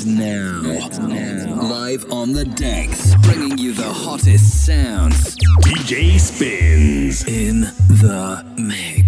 And now, now, live on the decks, bringing you the hottest sounds. DJ Spinz in the mix.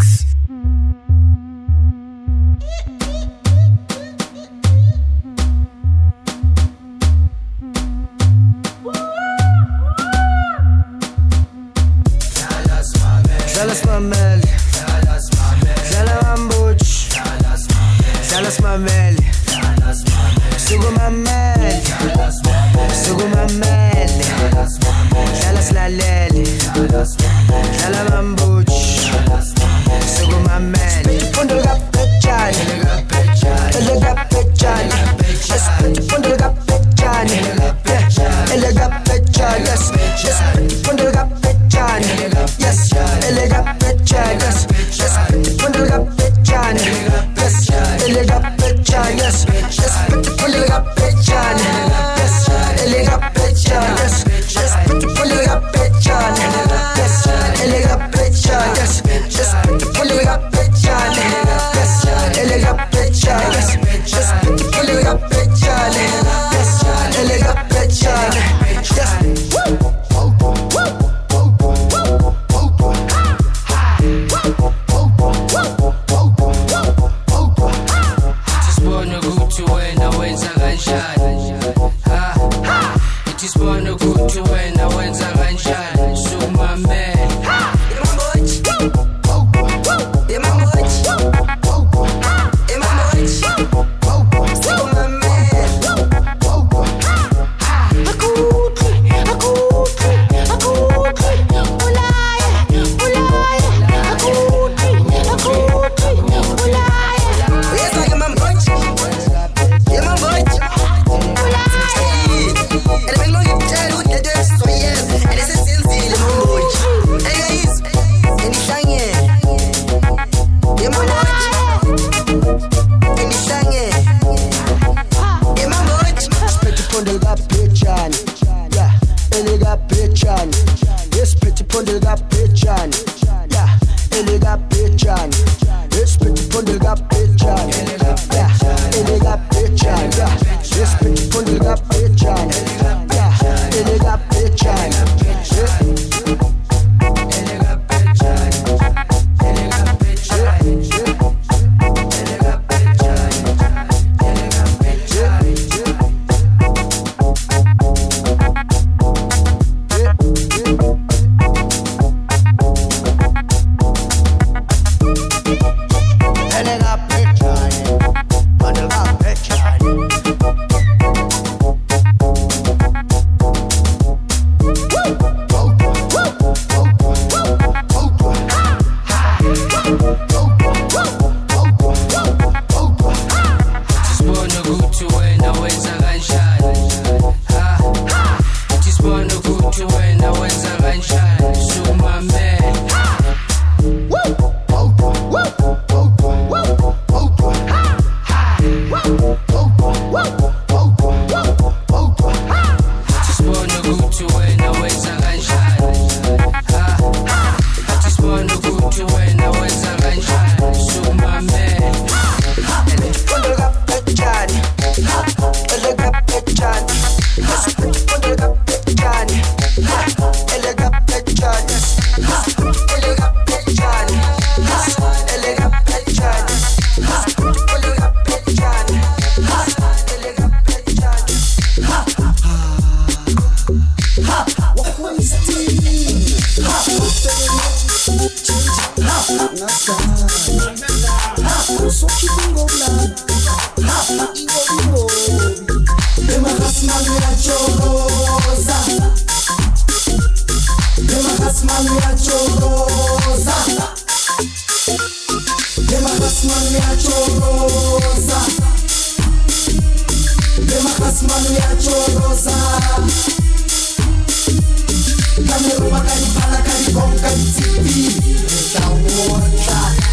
utisibone kuthi wena wenza kanje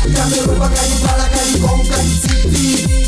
Câmera, bagagem, para, caricom, caricim,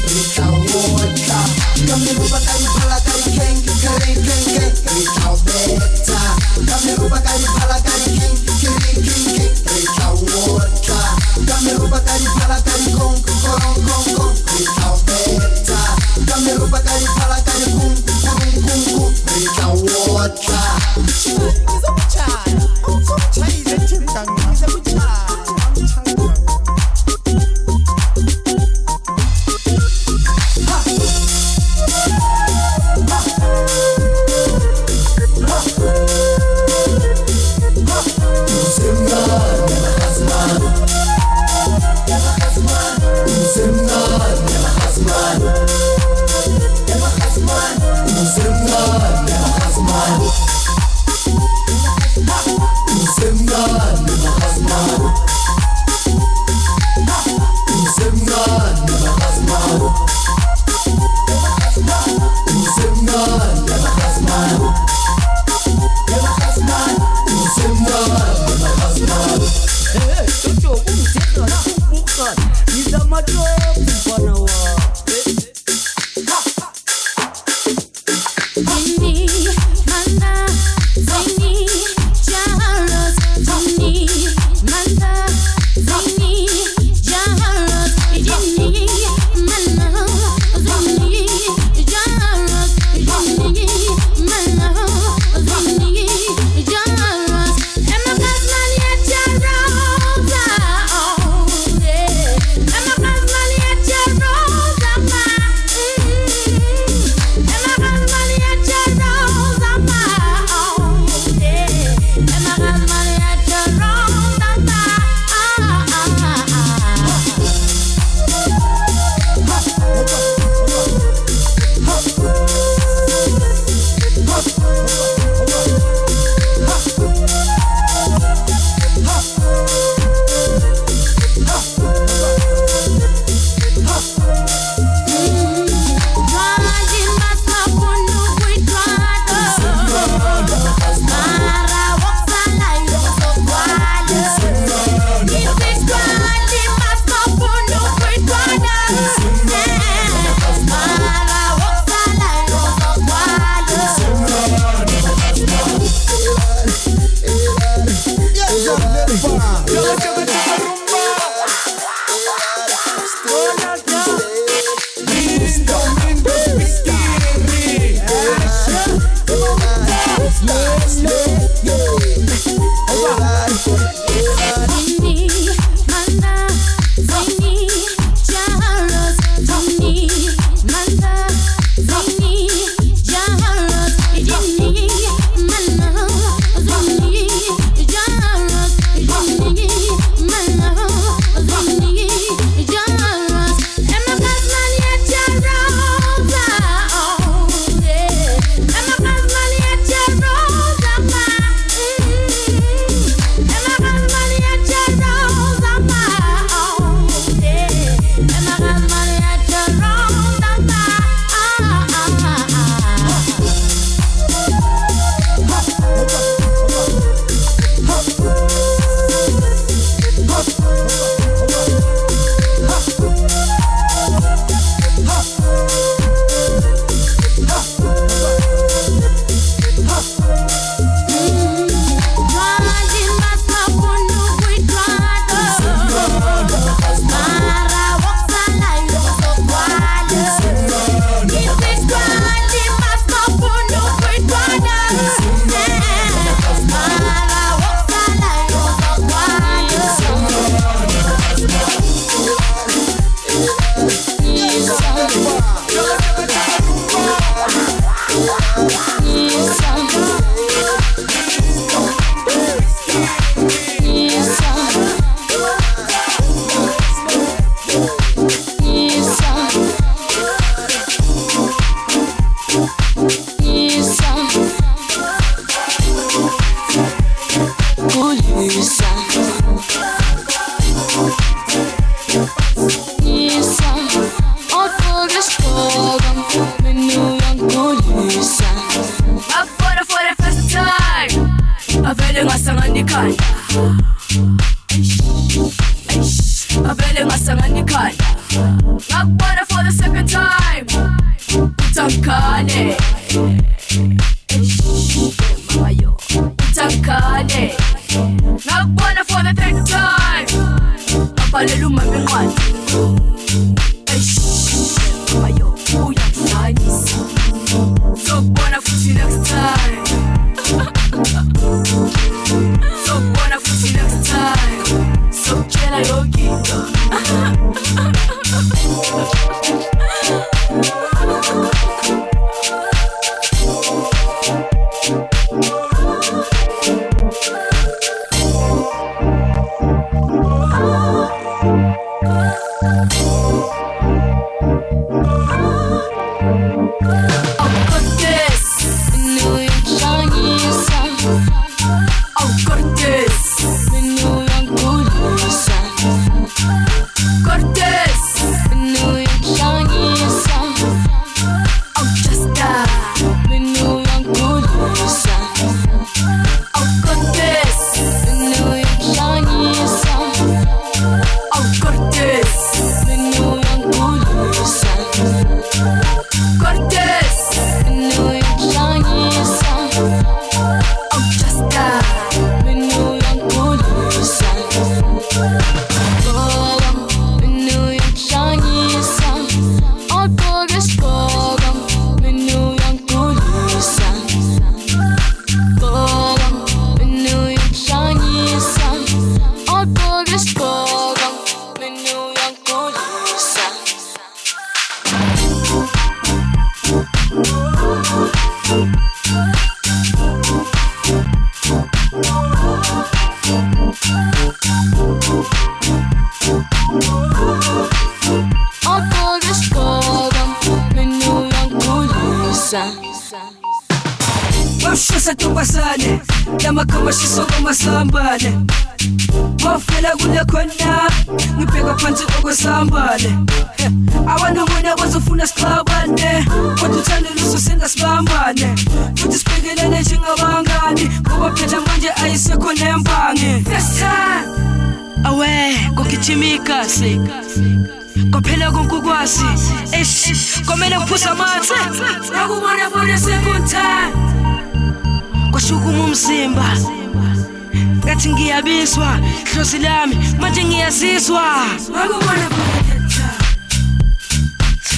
siswa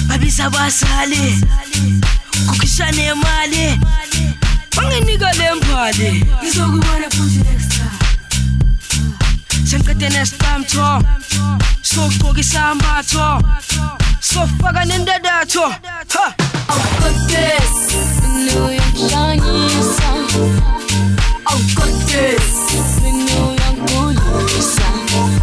babiza basale kukhishana imali. Banginika le mbali ngizokubona futhi next time sengiqede nesipamtho sogqoka isambatho sofaka nendadatho ha! I've got this, New York shining sun. I've got this, New York blue sun.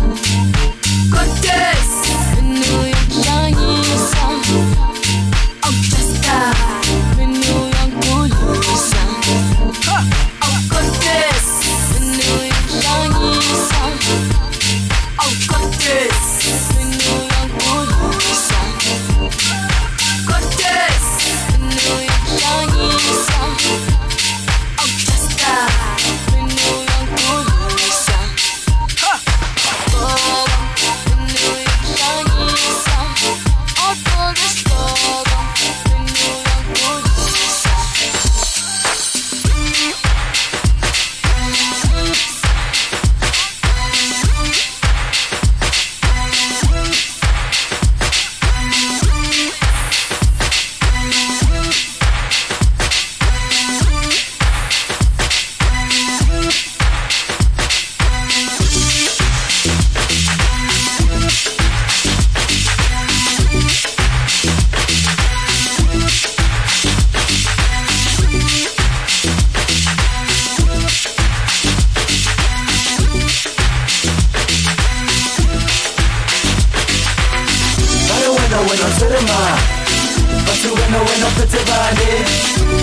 Bade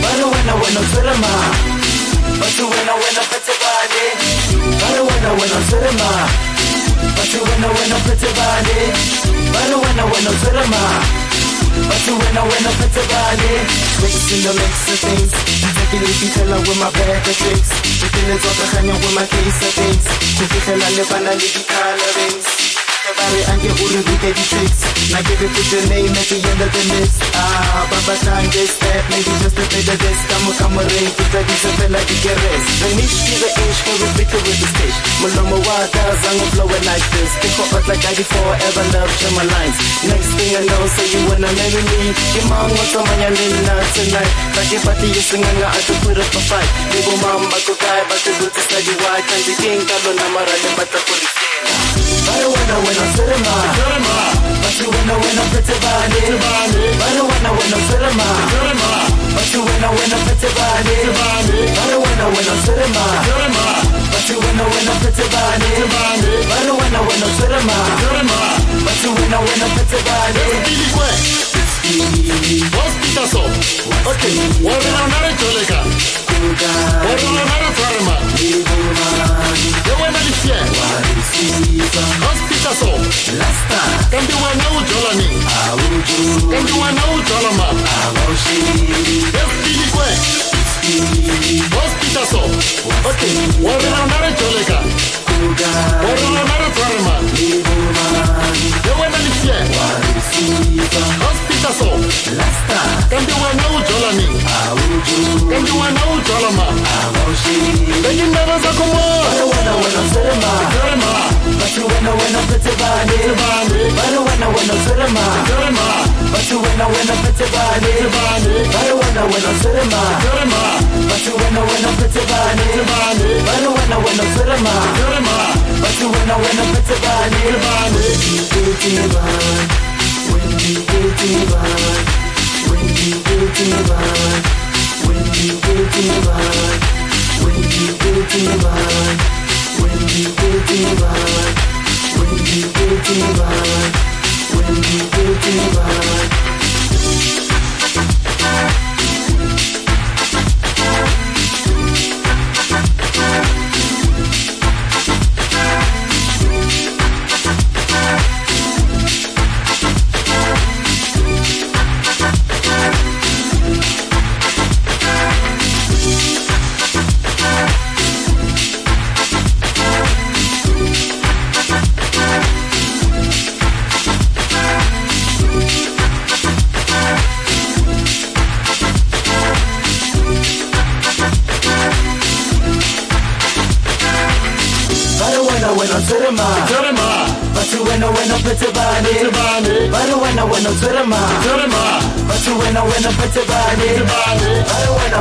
Bado wena wena userema Batu wena wena pete bade Bado wena wena userema Batu wena wena pete bade Bado wena wena userema Batu wena wena pete bade Mix in the mix of things. Take it easy tell her with my bag of tricks. It off the hanya with my case of things. Kukikela lebana le di colorings Everybody and get Stary angeholen wie Baby Tricks Now give it with your name at the end of the mix Ah, Baba time the step Maybe just a bit of this Kamu kamu ring Kita disabela igeres The niche is the inch For a flicker with the stitch Mulomo wada Zango it like this. Think for us like 94 forever love Shema lines. Next thing I know Say you wanna marry me. Kimang what's on my lina tonight. Kaki pati yisinga nga Ato put up a fight. Nibo mama kukai Bati zuti study why Kandi king Kalo namara Nibata wanna, wana wana cinema. cinema. But you wanna win a pretty body. But you wanna win a cinema. cinema. But you wanna win a pretty body. But you wanna win a cinema. cinema. But you wanna win a pretty body. But you wanna win a cinema. cinema. But you wanna win a pretty body. Billy Way. Hospital Song. Okay. Can you and know Talama? FTD Quack. Hospitaso. Okay, what is another Toleka? What is another Tarama? The weather is here. Hospitaso. Can you and know Jolani? And you ain't no drama. Then you never suck more. But when I'm sitting by, but you when I when I'm sitting by, but when I when I'm sitting by, but you by, when I'm but you by, when I'm but you when you get when you get when you get. When you will be mine, when you will be when you will be when you will be when you will be wena wena phetse bane phetse bane ba re wena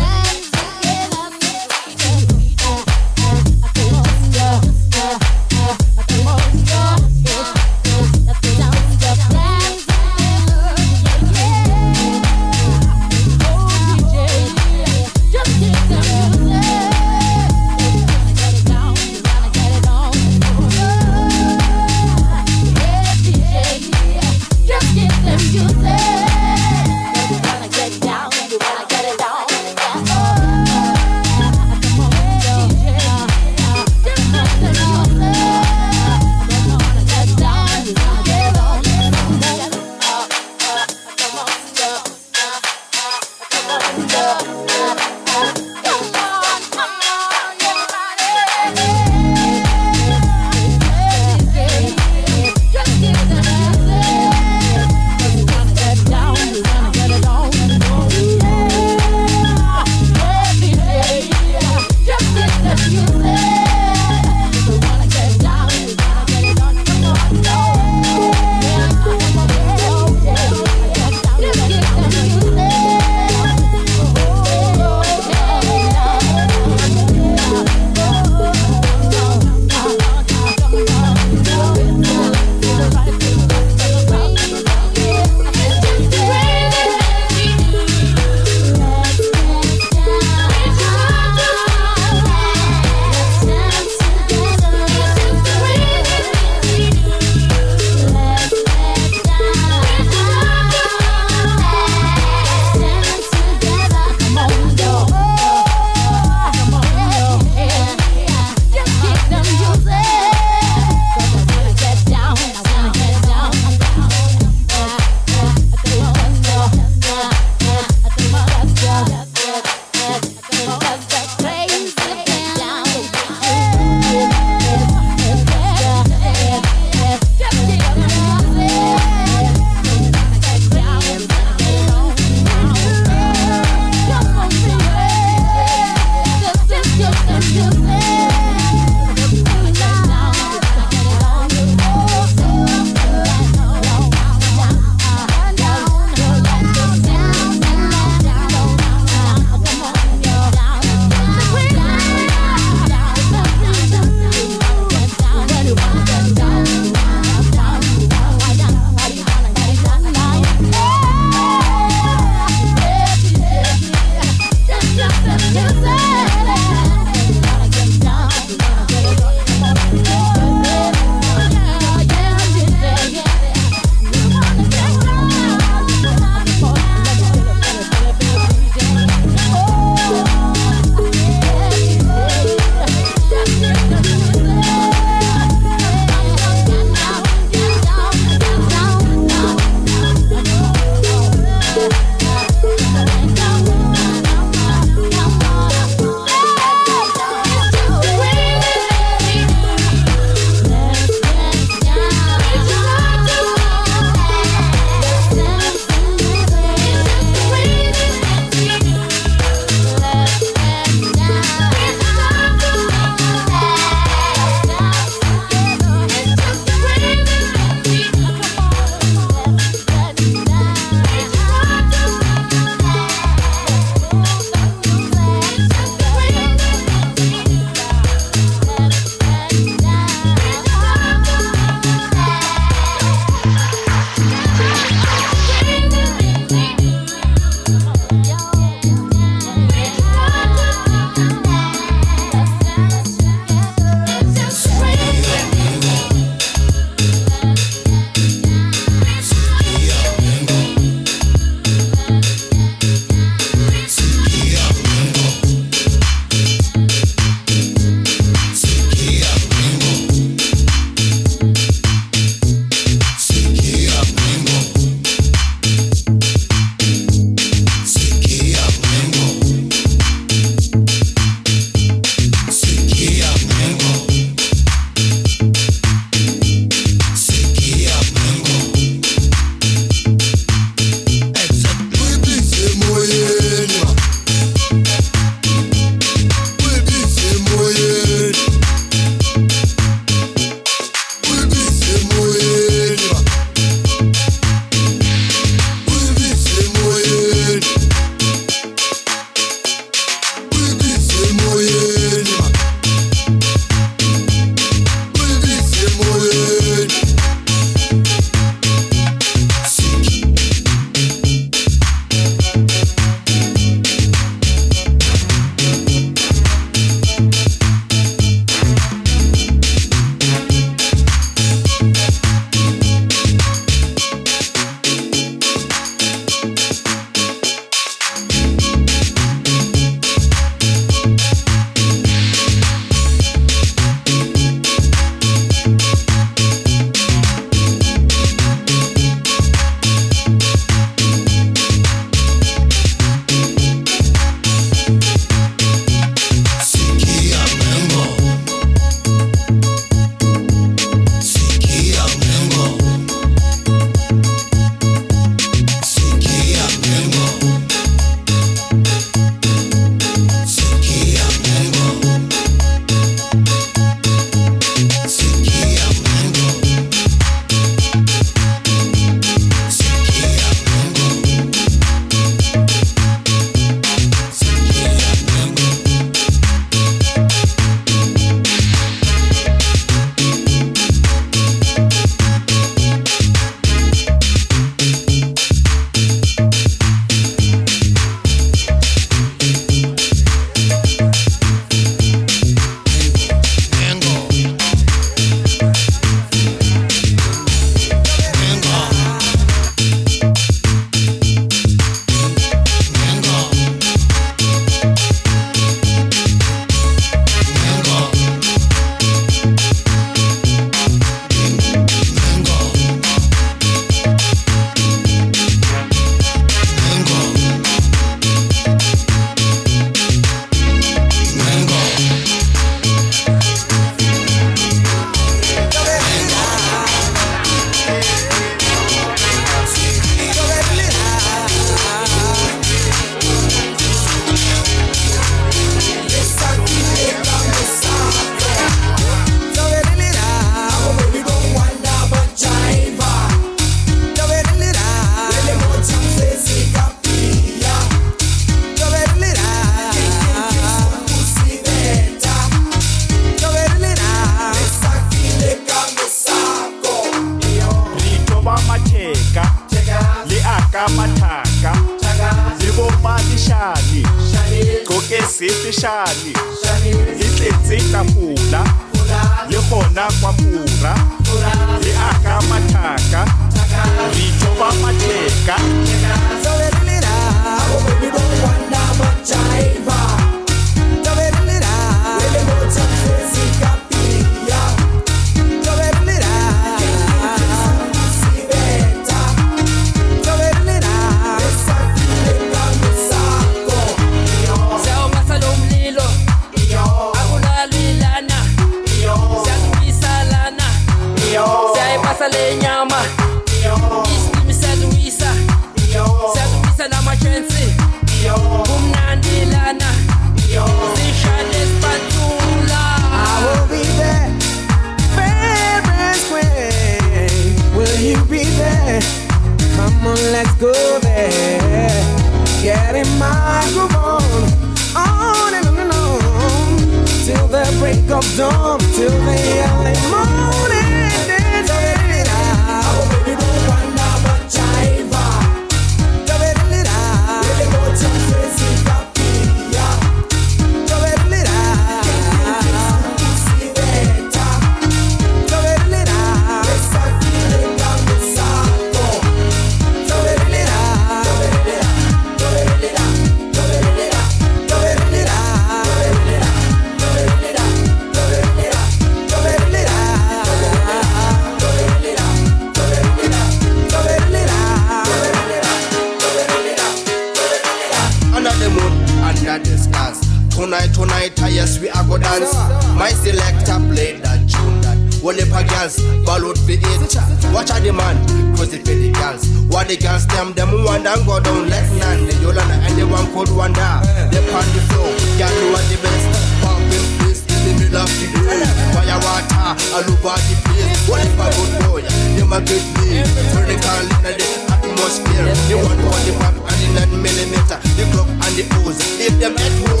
thank God don't let none. The Yolanda and anyone could wonder. Wanda. They pan the flow, y'all know what the best. Pumping fist in the middle of the day. Fire water, all over the place. What if I would know ya? You my good the car in the atmosphere. The one on the pop and the nine millimeter. The clock and the pose. Leave them at home.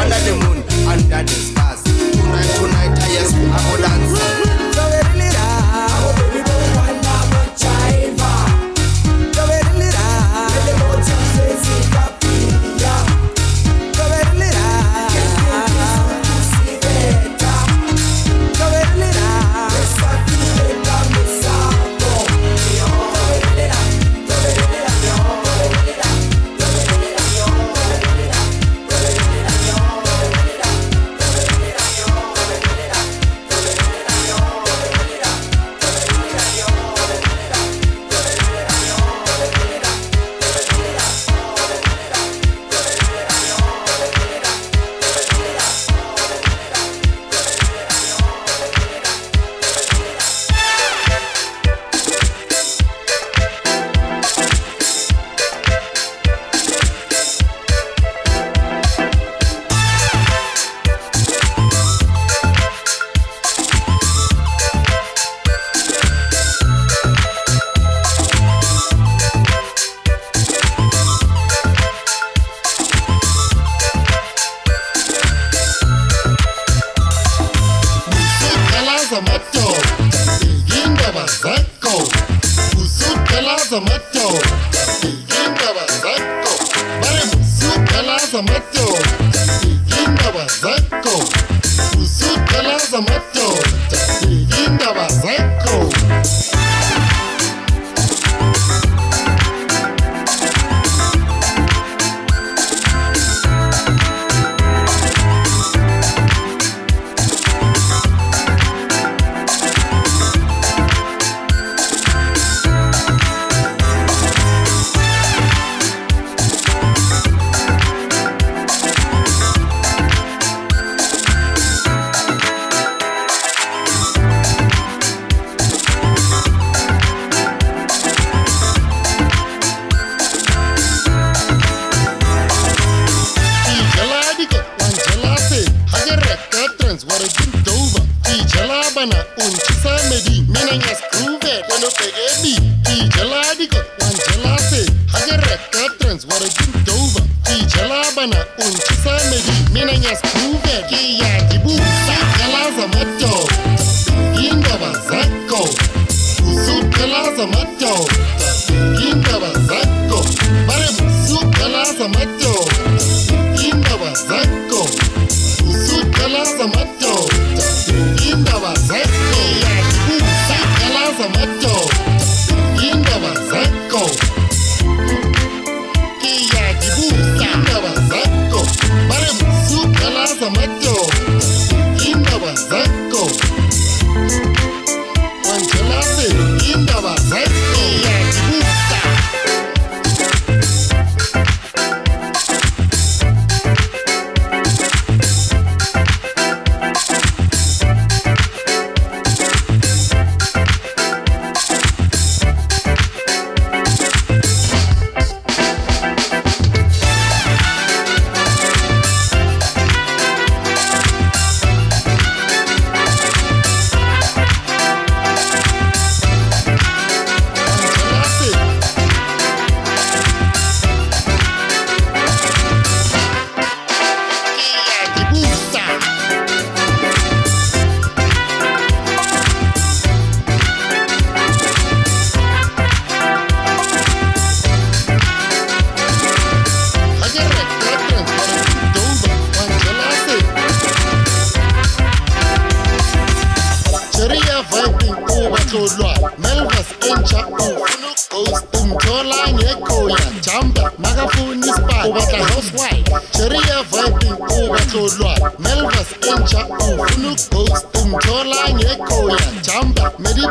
Under the moon, under the stars. Tonight, tonight, I yes, I will dance.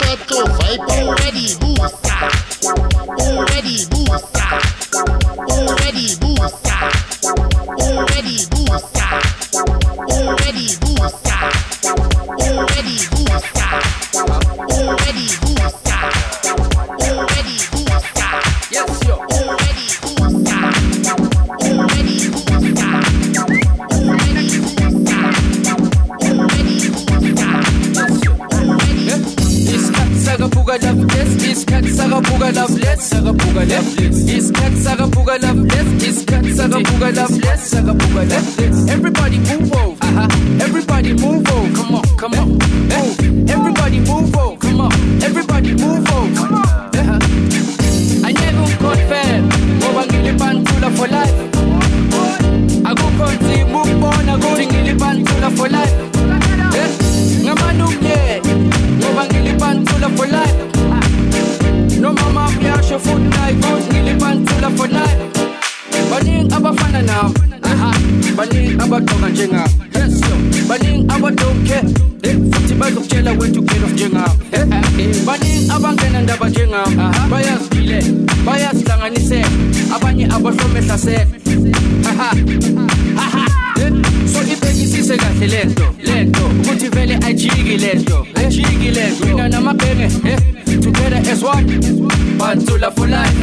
pato vai pula de buça, pula de buça, pula de buça, pula de buça, pula de buça, pula de buça. Sakabuka loveless, iskhat sakabuka loveless, sakabuka loveless. Everybody move over, uh-huh. Everybody move over, come on, come on, move. Everybody move over, come on. Everybody move over, come on. Uh-huh. Anyeke ungiconfirm, ngoba ngilibantula for life. Akukho nzima ukubona ukuthi ngilibantula for life. Eh, ngamane umyeni, ngoba ngilibantula for life. Nomama uyasho futhi naye ukuthi ngilibantula for life. Baningi abafana nami, aha, baningi abagqoka njengami. Yes, yo. Baningi abadon't care. Eh, futhi bazokutshela wethu ugelo njengami. Eh, eh, baningi abangena ndaba njengami. Bayaziphile, bayazihlanganisela. Abanye abahlome hlasela. Haha. Haha. Eh, So ibhekisise kahle lento, lento ukuthi vele ajiki lento, ajiki lento. Mina namabhenge, eh, together is as one. Bantula for life.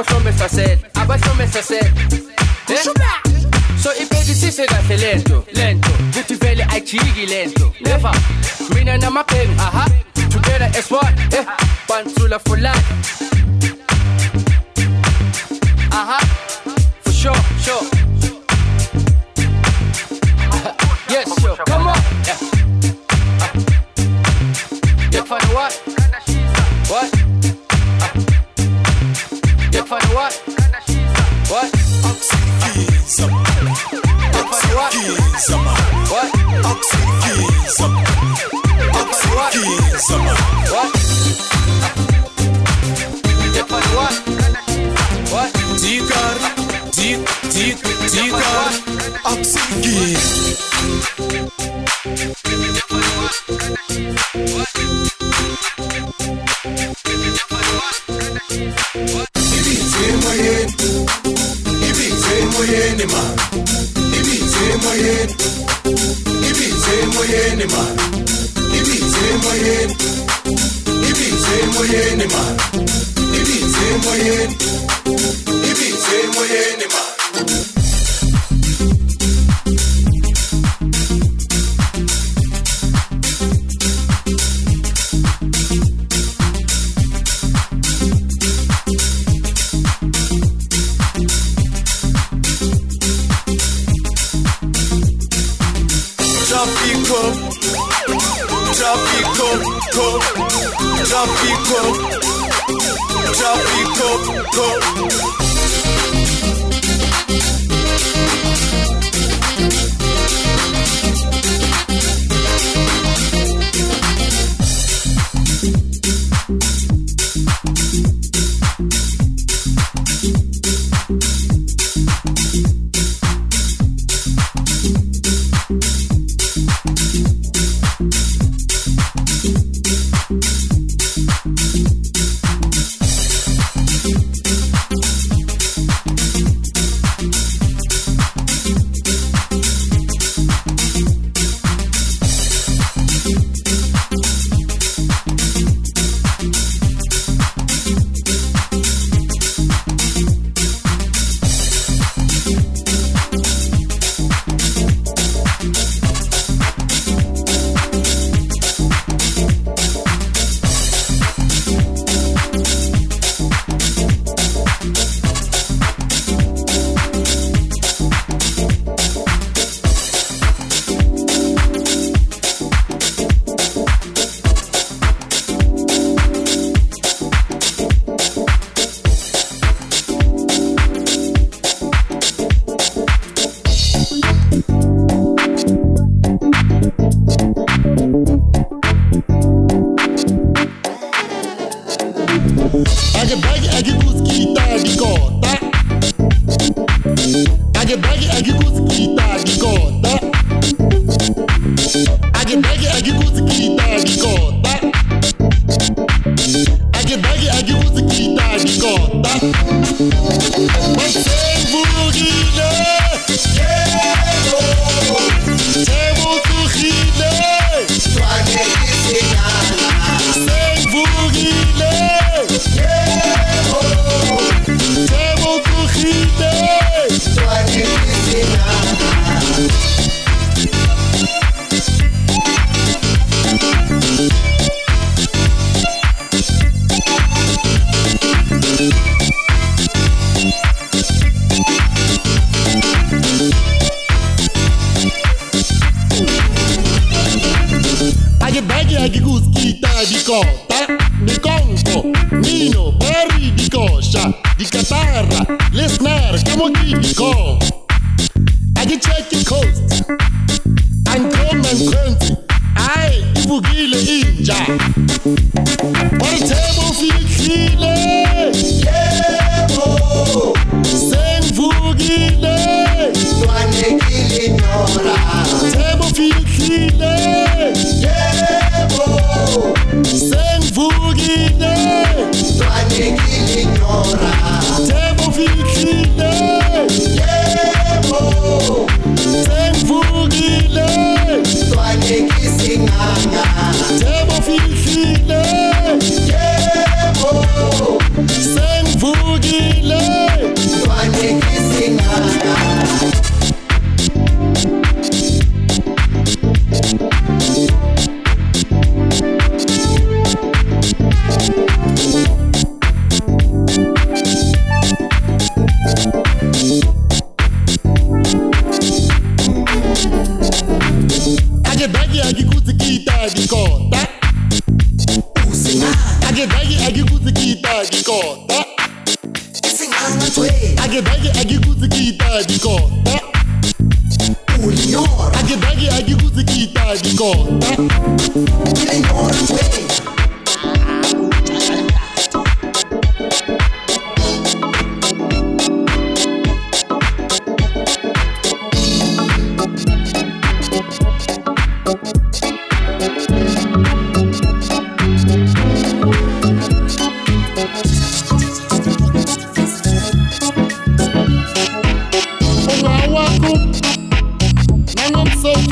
Abbaixou-me essa sede, abbaixou-me ah, essa sede. Eh? Sou impeditivo, se dá lento, lento. Vite ay chigi, lento. Never, mina na mapen, aha. Together as eh? one, eh. Pantula full life.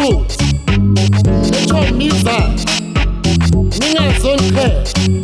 Nangomsofuthi etshomiza ningazonqhela